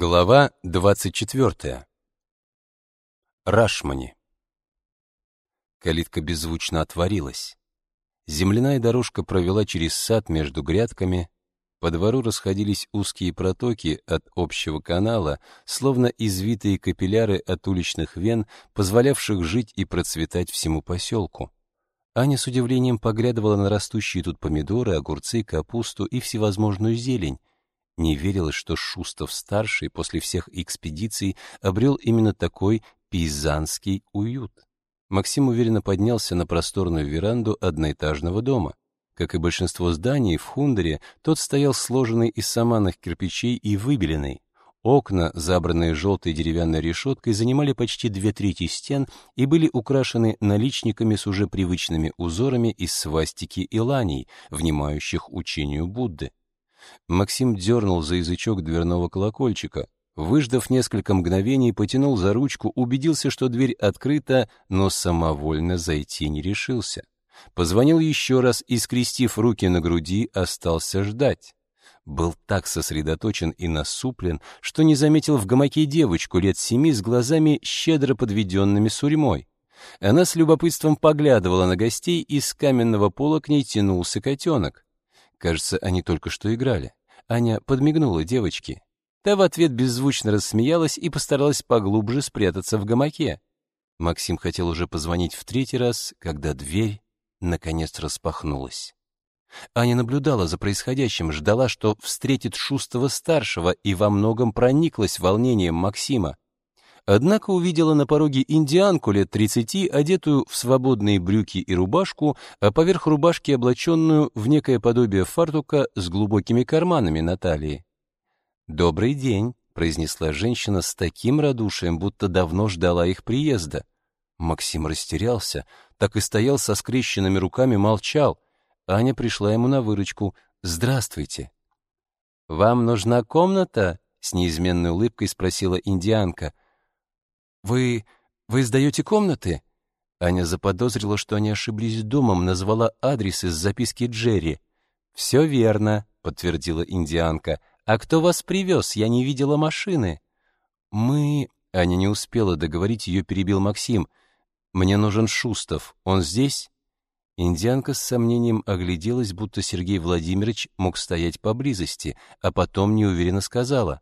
Глава 24. Рашмани. Калитка беззвучно отворилась. Земляная дорожка провела через сад между грядками. По двору расходились узкие протоки от общего канала, словно извитые капилляры от уличных вен, позволявших жить и процветать всему поселку. Аня с удивлением поглядывала на растущие тут помидоры, огурцы, капусту и всевозможную зелень, не верилось, что Шустов-старший после всех экспедиций обрел именно такой пейзанский уют. Максим уверенно поднялся на просторную веранду одноэтажного дома. Как и большинство зданий в Хундере, тот стоял сложенный из саманных кирпичей и выбеленный. Окна, забранные желтой деревянной решеткой, занимали почти две трети стен и были украшены наличниками с уже привычными узорами из свастики и ланей, внимающих учению Будды. Максим дернул за язычок дверного колокольчика. Выждав несколько мгновений, потянул за ручку, убедился, что дверь открыта, но самовольно зайти не решился. Позвонил еще раз и, скрестив руки на груди, остался ждать. Был так сосредоточен и насуплен, что не заметил в гамаке девочку лет семи с глазами, щедро подведенными сурьмой. Она с любопытством поглядывала на гостей, и с каменного пола к ней тянулся котенок. Кажется, они только что играли. Аня подмигнула девочке. Та в ответ беззвучно рассмеялась и постаралась поглубже спрятаться в гамаке. Максим хотел уже позвонить в третий раз, когда дверь наконец распахнулась. Аня наблюдала за происходящим, ждала, что встретит Шустова-старшего и во многом прониклась волнением Максима. Однако увидела на пороге индианку лет тридцати, одетую в свободные брюки и рубашку, а поверх рубашки облаченную в некое подобие фартука с глубокими карманами на талии. «Добрый день», — произнесла женщина с таким радушием, будто давно ждала их приезда. Максим растерялся, так и стоял со скрещенными руками, молчал. Аня пришла ему на выручку. «Здравствуйте». «Вам нужна комната?» — с неизменной улыбкой спросила индианка — «Вы... вы сдаете комнаты?» Аня заподозрила, что они ошиблись домом, назвала адрес из записки Джерри. «Все верно», — подтвердила индианка. «А кто вас привез? Я не видела машины». «Мы...» — Аня не успела договорить, ее перебил Максим. «Мне нужен Шустов. Он здесь?» Индианка с сомнением огляделась, будто Сергей Владимирович мог стоять поблизости, а потом неуверенно сказала.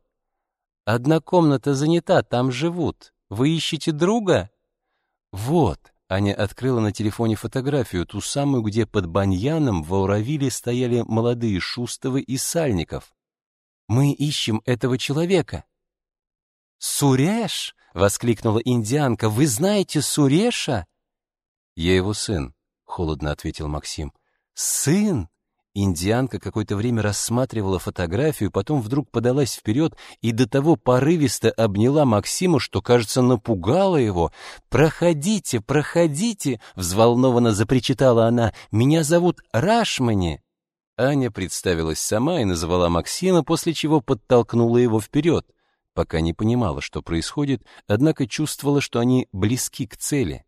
«Одна комната занята, там живут. Вы ищете друга?» «Вот», — Аня открыла на телефоне фотографию, ту самую, где под баньяном в Ауравиле стояли молодые Шустовы и Сальников. «Мы ищем этого человека». «Суреш?» — воскликнула индианка. «Вы знаете Суреша?» «Я его сын», — холодно ответил Максим. «Сын?» Индианка какое-то время рассматривала фотографию, потом вдруг подалась вперед и до того порывисто обняла Максима, что, кажется, напугала его. «Проходите, проходите!» — взволнованно запричитала она. «Меня зовут Рашмани!» Аня представилась сама и назвала Максима, после чего подтолкнула его вперед. Пока не понимала, что происходит, однако чувствовала, что они близки к цели.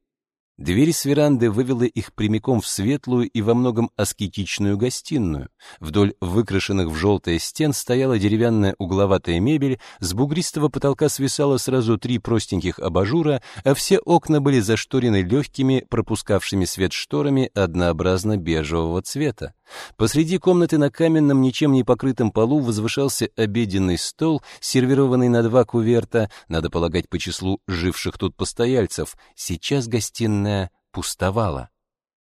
Дверь с веранды вывела их прямиком в светлую и во многом аскетичную гостиную. Вдоль выкрашенных в желтое стен стояла деревянная угловатая мебель, с бугристого потолка свисало сразу три простеньких абажура, а все окна были зашторены легкими, пропускавшими свет шторами однообразно бежевого цвета. Посреди комнаты на каменном, ничем не покрытом полу возвышался обеденный стол, сервированный на два куверта, надо полагать по числу живших тут постояльцев. Сейчас гостиная пустовала.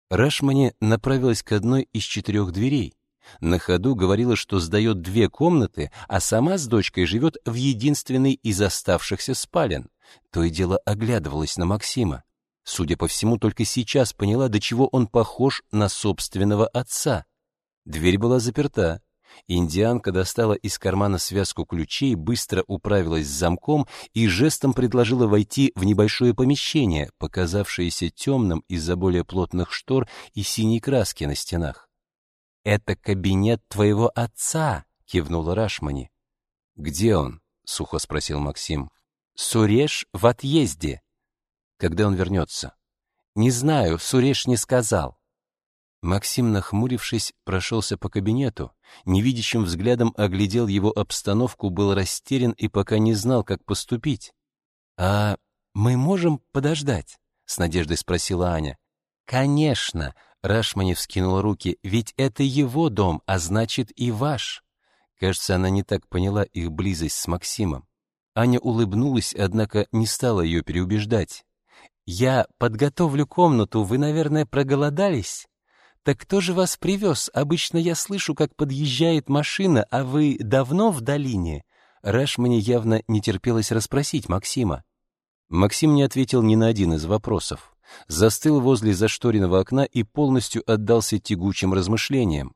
Рашмани направилась к одной из четырех дверей. На ходу говорила, что сдает две комнаты, а сама с дочкой живет в единственной из оставшихся спален. То и дело оглядывалась на Максима. Судя по всему, только сейчас поняла, до чего он похож на собственного отца. Дверь была заперта. Индианка достала из кармана связку ключей, быстро управилась с замком и жестом предложила войти в небольшое помещение, показавшееся темным из-за более плотных штор и синей краски на стенах. «Это кабинет твоего отца», — кивнула Рашмани. «Где он?» — сухо спросил Максим. «Суреш в отъезде». «Когда он вернется?» «Не знаю, Суреш не сказал». Максим, нахмурившись, прошелся по кабинету, невидящим взглядом оглядел его обстановку, был растерян и пока не знал, как поступить. «А мы можем подождать?» — с надеждой спросила Аня. «Конечно!» — Рашмани вскинула руки. «Ведь это его дом, а значит и ваш!» Кажется, она не так поняла их близость с Максимом. Аня улыбнулась, однако не стала ее переубеждать. «Я подготовлю комнату, вы, наверное, проголодались?» «Так кто же вас привез? Обычно я слышу, как подъезжает машина, а вы давно в долине?» Рашмане явно не терпелось расспросить Максима. Максим не ответил ни на один из вопросов. Застыл возле зашторенного окна и полностью отдался тягучим размышлениям.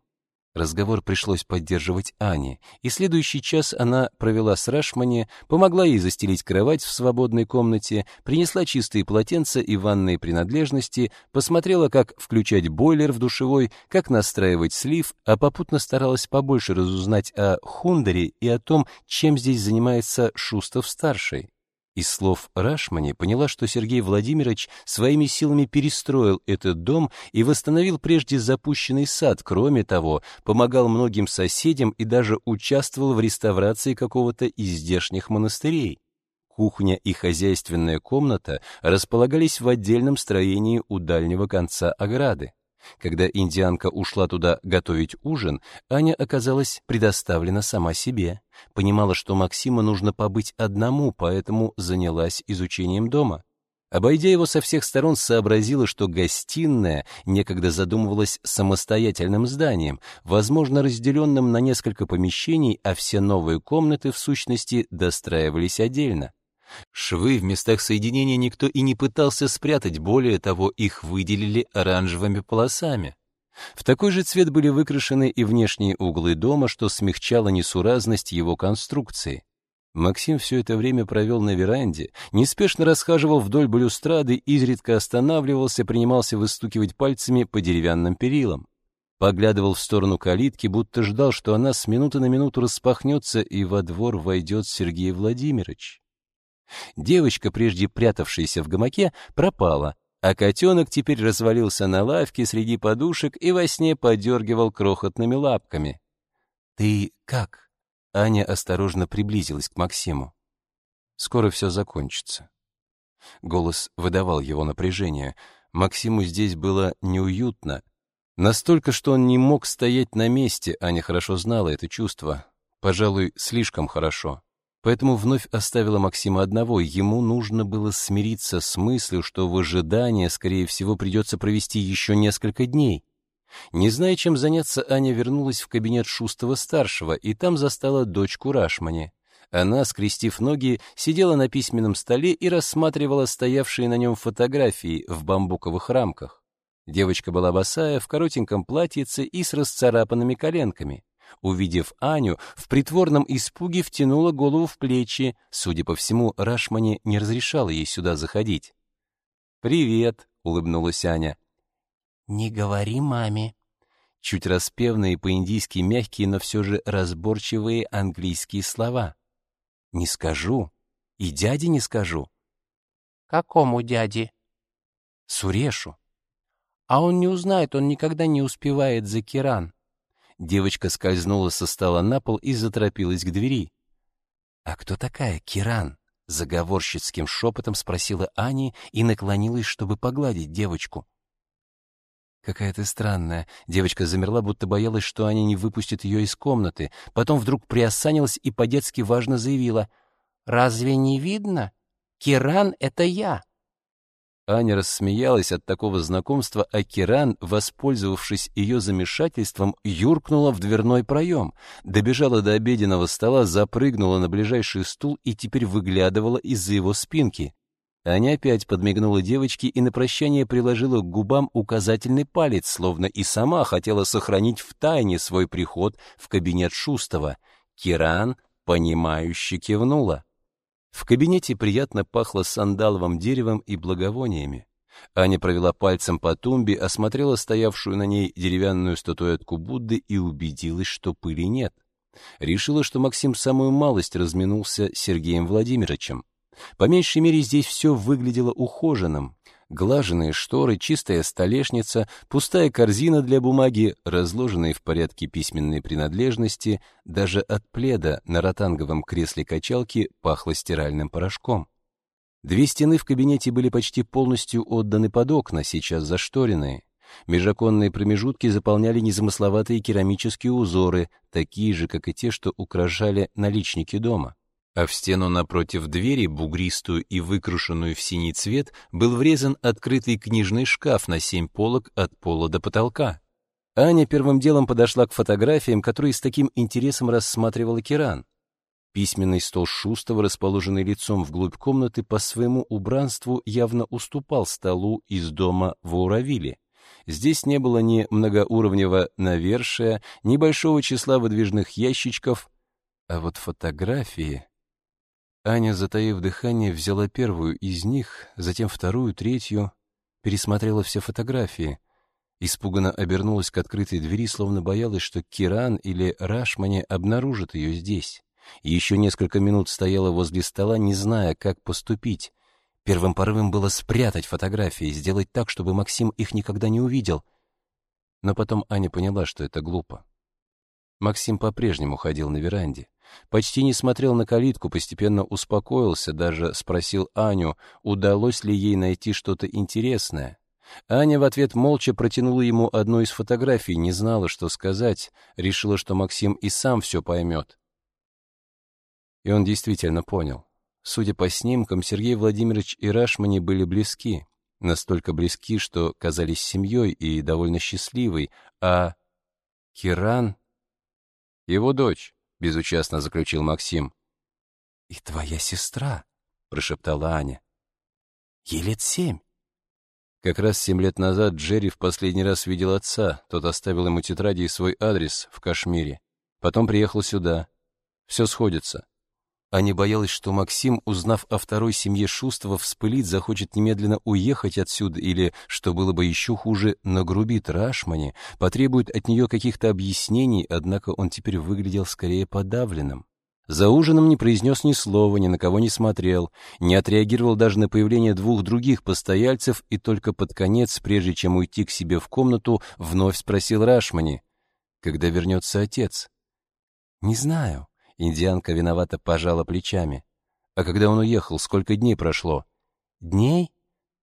Разговор пришлось поддерживать Ане, и следующий час она провела с Рашмани, помогла ей застелить кровать в свободной комнате, принесла чистые полотенца и ванные принадлежности, посмотрела, как включать бойлер в душевой, как настраивать слив, а попутно старалась побольше разузнать о Хундере и о том, чем здесь занимается Шустов-старший. Из слов Рашмани поняла, что Сергей Владимирович своими силами перестроил этот дом и восстановил прежде запущенный сад. Кроме того, помогал многим соседям и даже участвовал в реставрации какого-то из здешних монастырей. Кухня и хозяйственная комната располагались в отдельном строении у дальнего конца ограды. Когда индианка ушла туда готовить ужин, Аня оказалась предоставлена сама себе. Понимала, что Максима нужно побыть одному, поэтому занялась изучением дома. Обойдя его со всех сторон, сообразила, что гостиная некогда задумывалась самостоятельным зданием, возможно, разделенным на несколько помещений, а все новые комнаты, в сущности, достраивались отдельно. Швы в местах соединения никто и не пытался спрятать, более того, их выделили оранжевыми полосами. В такой же цвет были выкрашены и внешние углы дома, что смягчало несуразность его конструкции. Максим все это время провел на веранде, неспешно расхаживал вдоль балюстрады, изредка останавливался, принимался выстукивать пальцами по деревянным перилам. Поглядывал в сторону калитки, будто ждал, что она с минуты на минуту распахнется, и во двор войдет Сергей Владимирович. Девочка, прежде прятавшаяся в гамаке, пропала, а котенок теперь развалился на лавке среди подушек и во сне подергивал крохотными лапками. «Ты как?» Аня осторожно приблизилась к Максиму. «Скоро все закончится». Голос выдавал его напряжение. Максиму здесь было неуютно. Настолько, что он не мог стоять на месте, Аня хорошо знала это чувство. Пожалуй, слишком хорошо. Поэтому вновь оставила Максима одного. Ему нужно было смириться с мыслью, что в ожидании, скорее всего, придется провести еще несколько дней. Не зная, чем заняться, Аня вернулась в кабинет Шустова-старшего и там застала дочку Рашмани. Она, скрестив ноги, сидела на письменном столе и рассматривала стоявшие на нем фотографии в бамбуковых рамках. Девочка была босая, в коротеньком платьице и с расцарапанными коленками. Увидев Аню, в притворном испуге втянула голову в плечи. Судя по всему, Рашмани не разрешала ей сюда заходить. «Привет», — улыбнулась Аня. «Не говори маме». Чуть распевные по-индийски мягкие, но все же разборчивые английские слова. «Не скажу. И дяде не скажу». «Какому дяде?» «Сурешу». «А он не узнает, он никогда не успевает за Киран». Девочка скользнула со стола на пол и заторопилась к двери. «А кто такая Киран?» — заговорщицким шепотом спросила Ани и наклонилась, чтобы погладить девочку. «Какая ты странная». Девочка замерла, будто боялась, что Аня не выпустит ее из комнаты. Потом вдруг приосанилась и по-детски важно заявила. «Разве не видно? Киран — это я». Аня рассмеялась от такого знакомства, а Киран, воспользовавшись ее замешательством, юркнула в дверной проем, добежала до обеденного стола, запрыгнула на ближайший стул и теперь выглядывала из-за его спинки. Аня опять подмигнула девочке и на прощание приложила к губам указательный палец, словно и сама хотела сохранить в тайне свой приход в кабинет Шустова. Киран, понимающе кивнула. В кабинете приятно пахло сандаловым деревом и благовониями. Аня провела пальцем по тумбе, осмотрела стоявшую на ней деревянную статуэтку Будды и убедилась, что пыли нет. Решила, что Максим самую малость разминулся с Сергеем Владимировичем. По меньшей мере здесь все выглядело ухоженным. Глаженные шторы, чистая столешница, пустая корзина для бумаги, разложенные в порядке письменные принадлежности, даже от пледа на ротанговом кресле качалки пахло стиральным порошком. Две стены в кабинете были почти полностью отданы под окна, сейчас зашторенные. Межоконные промежутки заполняли незамысловатые керамические узоры, такие же, как и те, что украшали наличники дома. А в стену напротив двери, бугристую и выкрашенную в синий цвет, был врезан открытый книжный шкаф на семь полок от пола до потолка. Аня первым делом подошла к фотографиям, которые с таким интересом рассматривала Киран. Письменный стол Шустова, расположенный лицом вглубь комнаты, по своему убранству явно уступал столу из дома в Уравиле. Здесь не было ни многоуровневого навершия, ни большого числа выдвижных ящичков, а вот фотографии... Аня, затаив дыхание, взяла первую из них, затем вторую, третью, пересмотрела все фотографии. Испуганно обернулась к открытой двери, словно боялась, что Киран или Рашмани обнаружат ее здесь. Еще несколько минут стояла возле стола, не зная, как поступить. Первым порывом было спрятать фотографии, сделать так, чтобы Максим их никогда не увидел. Но потом Аня поняла, что это глупо. Максим по-прежнему ходил на веранде. Почти не смотрел на калитку, постепенно успокоился, даже спросил Аню, удалось ли ей найти что-то интересное. Аня в ответ молча протянула ему одну из фотографий, не знала, что сказать, решила, что Максим и сам все поймет. И он действительно понял. Судя по снимкам, Сергей Владимирович и Рашмани были близки. Настолько близки, что казались семьей и довольно счастливой, а Киран — его дочь, — безучастно заключил Максим. — И твоя сестра, — прошептала Аня. — Ей лет семь. Как раз семь лет назад Джерри в последний раз видел отца, тот оставил ему тетради и свой адрес в Кашмире. Потом приехал сюда. Все сходится. Аня боялась, что Максим, узнав о второй семье Шустова, вспылит, захочет немедленно уехать отсюда или, что было бы еще хуже, нагрубит Рашмане, потребует от нее каких-то объяснений, однако он теперь выглядел скорее подавленным. За ужином не произнес ни слова, ни на кого не смотрел, не отреагировал даже на появление двух других постояльцев и только под конец, прежде чем уйти к себе в комнату, вновь спросил Рашмани, когда вернется отец. «Не знаю», Индианка виновато пожала плечами. А когда он уехал, сколько дней прошло? Дней?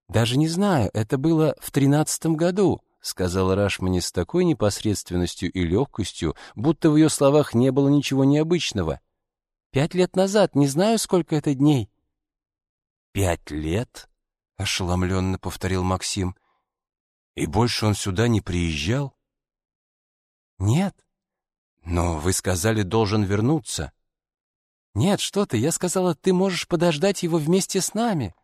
Даже не знаю, это было в тринадцатом году, сказала Рашмани с такой непосредственностью и легкостью, будто в ее словах не было ничего необычного. Пять лет назад, не знаю, сколько это дней. Пять лет? ошеломленно повторил Максим. И больше он сюда не приезжал? Нет, «Но вы сказали, должен вернуться». «Нет, что ты, я сказала, ты можешь подождать его вместе с нами».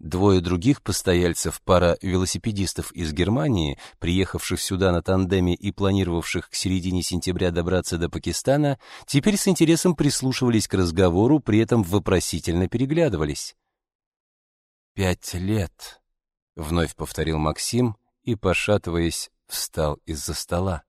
Двое других постояльцев, пара велосипедистов из Германии, приехавших сюда на тандеме и планировавших к середине сентября добраться до Пакистана, теперь с интересом прислушивались к разговору, при этом вопросительно переглядывались. «Пять лет», — вновь повторил Максим и, пошатываясь, встал из-за стола.